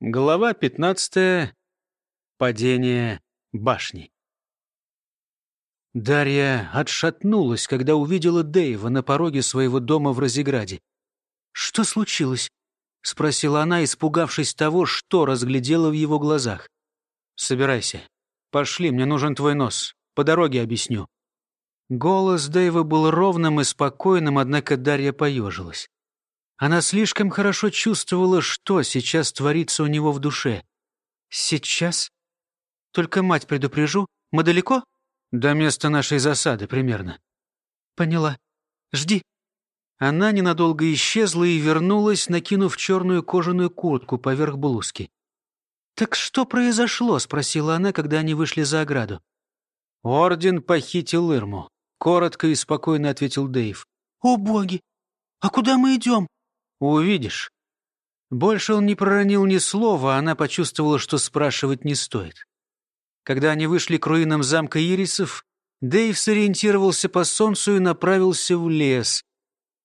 Глава 15. Падение башни. Дарья отшатнулась, когда увидела Дэйва на пороге своего дома в Розеграде. «Что случилось?» — спросила она, испугавшись того, что разглядела в его глазах. «Собирайся. Пошли, мне нужен твой нос. По дороге объясню». Голос Дэйва был ровным и спокойным, однако Дарья поежилась. Она слишком хорошо чувствовала, что сейчас творится у него в душе. «Сейчас? Только мать предупрежу. Мы далеко?» «До места нашей засады примерно». «Поняла. Жди». Она ненадолго исчезла и вернулась, накинув черную кожаную куртку поверх блузки. «Так что произошло?» — спросила она, когда они вышли за ограду. «Орден похитил Ирму», — коротко и спокойно ответил Дэйв. «О, боги! А куда мы идем?» Увидишь». Больше он не проронил ни слова, она почувствовала, что спрашивать не стоит. Когда они вышли к руинам замка Ирисов, Дэйв сориентировался по солнцу и направился в лес.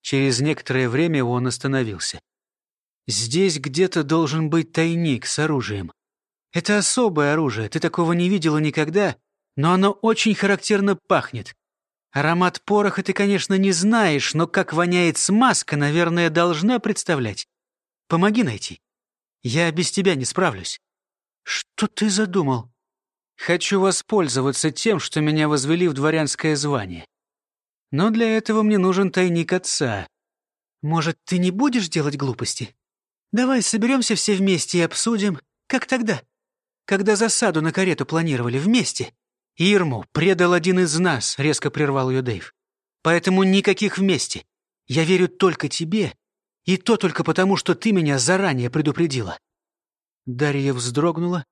Через некоторое время он остановился. «Здесь где-то должен быть тайник с оружием. Это особое оружие, ты такого не видела никогда, но оно очень характерно пахнет. Аромат пороха ты, конечно, не знаешь, но как воняет смазка, наверное, должна представлять. Помоги найти. Я без тебя не справлюсь. Что ты задумал? Хочу воспользоваться тем, что меня возвели в дворянское звание. Но для этого мне нужен тайник отца. Может, ты не будешь делать глупости? Давай соберемся все вместе и обсудим, как тогда, когда засаду на карету планировали вместе. «Ирму предал один из нас», — резко прервал ее Дэйв. «Поэтому никаких вместе. Я верю только тебе, и то только потому, что ты меня заранее предупредила». Дарья вздрогнула,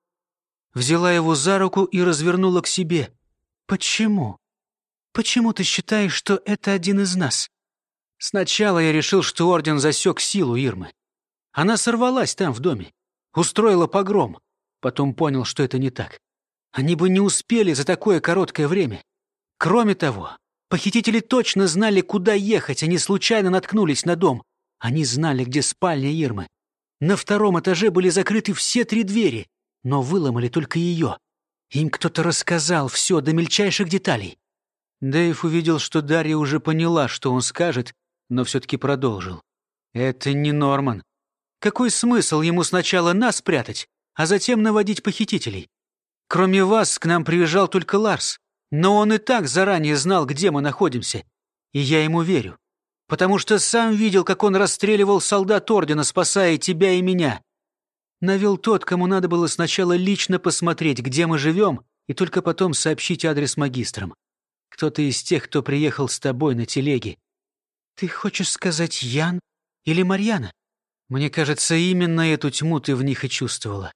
взяла его за руку и развернула к себе. «Почему? Почему ты считаешь, что это один из нас?» Сначала я решил, что Орден засек силу Ирмы. Она сорвалась там, в доме, устроила погром. Потом понял, что это не так. Они бы не успели за такое короткое время. Кроме того, похитители точно знали, куда ехать, они случайно наткнулись на дом. Они знали, где спальня Ирмы. На втором этаже были закрыты все три двери, но выломали только ее. Им кто-то рассказал все до мельчайших деталей. Дэйв увидел, что Дарья уже поняла, что он скажет, но все-таки продолжил. «Это не Норман. Какой смысл ему сначала нас спрятать, а затем наводить похитителей? Кроме вас, к нам приезжал только Ларс. Но он и так заранее знал, где мы находимся. И я ему верю. Потому что сам видел, как он расстреливал солдат Ордена, спасая тебя и меня. Навел тот, кому надо было сначала лично посмотреть, где мы живем, и только потом сообщить адрес магистрам. Кто-то из тех, кто приехал с тобой на телеге. Ты хочешь сказать Ян или Марьяна? Мне кажется, именно эту тьму ты в них и чувствовала.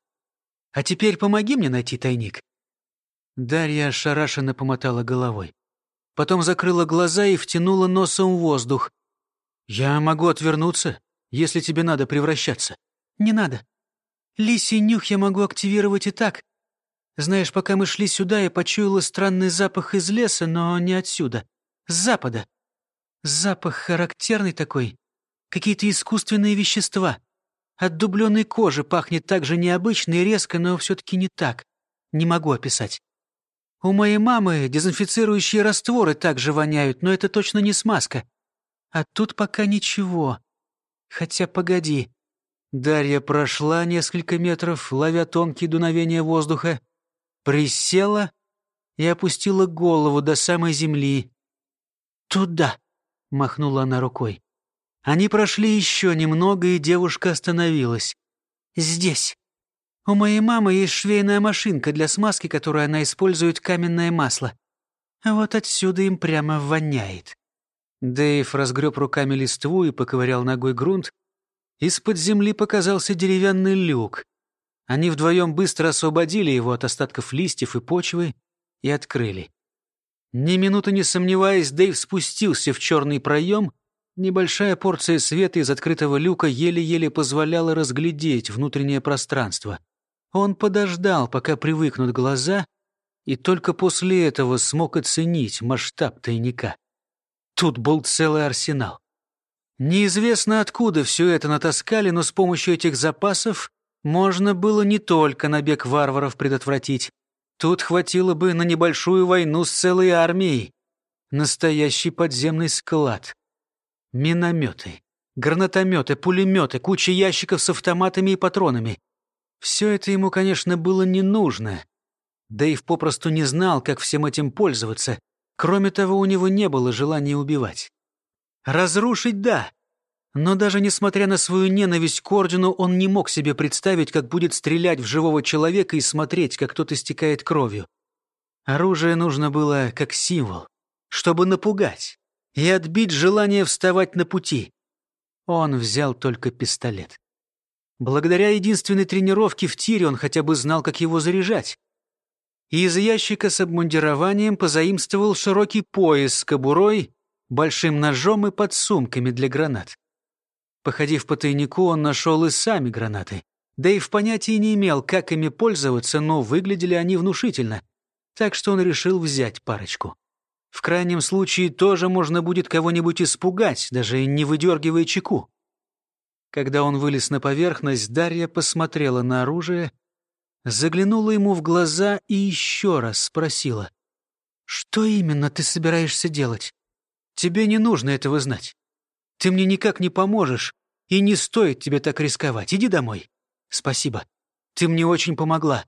А теперь помоги мне найти тайник». Дарья ошарашенно помотала головой. Потом закрыла глаза и втянула носом воздух. «Я могу отвернуться, если тебе надо превращаться». «Не надо. Лисий нюх я могу активировать и так. Знаешь, пока мы шли сюда, я почуяла странный запах из леса, но не отсюда. С запада. Запах характерный такой. Какие-то искусственные вещества. От дубленой кожи пахнет так же необычно и резко, но все-таки не так. Не могу описать. У моей мамы дезинфицирующие растворы также воняют, но это точно не смазка. А тут пока ничего. Хотя погоди. Дарья прошла несколько метров, ловя тонкие дуновения воздуха, присела и опустила голову до самой земли. «Туда!» — махнула она рукой. Они прошли еще немного, и девушка остановилась. «Здесь. У моей мамы есть швейная машинка для смазки, которую она использует каменное масло. Вот отсюда им прямо воняет». Дэйв разгреб руками листву и поковырял ногой грунт. Из-под земли показался деревянный люк. Они вдвоем быстро освободили его от остатков листьев и почвы и открыли. Ни минуты не сомневаясь, Дэйв спустился в черный проем — Небольшая порция света из открытого люка еле-еле позволяла разглядеть внутреннее пространство. Он подождал, пока привыкнут глаза, и только после этого смог оценить масштаб тайника. Тут был целый арсенал. Неизвестно откуда все это натаскали, но с помощью этих запасов Можно было не только набег варваров предотвратить. Тут хватило бы на небольшую войну с целой армией. Настоящий подземный склад. Минометы, гранатометы, пулеметы, куча ящиков с автоматами и патронами. Все это ему, конечно, было не нужно. Дэйв попросту не знал, как всем этим пользоваться. Кроме того, у него не было желания убивать. Разрушить — да. Но даже несмотря на свою ненависть к Ордену, он не мог себе представить, как будет стрелять в живого человека и смотреть, как тот истекает кровью. Оружие нужно было как символ, чтобы напугать и отбить желание вставать на пути. Он взял только пистолет. Благодаря единственной тренировке в тире он хотя бы знал, как его заряжать. И из ящика с обмундированием позаимствовал широкий пояс с кобурой, большим ножом и подсумками для гранат. Походив по тайнику, он нашел и сами гранаты. Да и в понятии не имел, как ими пользоваться, но выглядели они внушительно. Так что он решил взять парочку. В крайнем случае тоже можно будет кого-нибудь испугать, даже не выдергивая чеку. Когда он вылез на поверхность, Дарья посмотрела на оружие, заглянула ему в глаза и еще раз спросила. «Что именно ты собираешься делать? Тебе не нужно этого знать. Ты мне никак не поможешь, и не стоит тебе так рисковать. Иди домой. Спасибо. Ты мне очень помогла.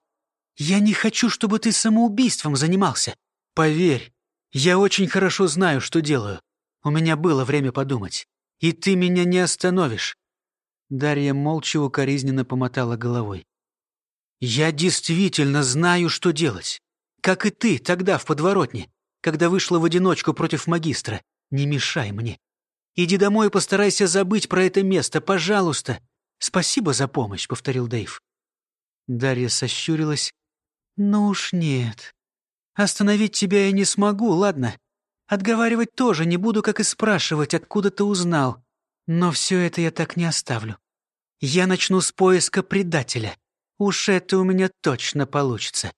Я не хочу, чтобы ты самоубийством занимался. Поверь, я очень хорошо знаю, что делаю. У меня было время подумать. И ты меня не остановишь. Дарья молча укоризненно помотала головой. «Я действительно знаю, что делать. Как и ты тогда в подворотне, когда вышла в одиночку против магистра. Не мешай мне. Иди домой и постарайся забыть про это место, пожалуйста. Спасибо за помощь», — повторил Дэйв. Дарья сощурилась. «Ну уж нет. Остановить тебя я не смогу, ладно? Отговаривать тоже не буду, как и спрашивать, откуда ты узнал. Но все это я так не оставлю. Я начну с поиска предателя. Уж это у меня точно получится».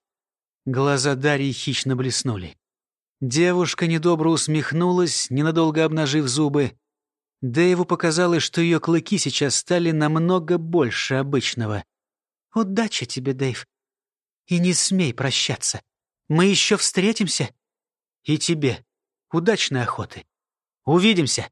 Глаза Дарьи хищно блеснули. Девушка недобро усмехнулась, ненадолго обнажив зубы. Дэйву показалось, что ее клыки сейчас стали намного больше обычного. «Удачи тебе, Дэйв. И не смей прощаться. Мы еще встретимся. И тебе удачной охоты. Увидимся!»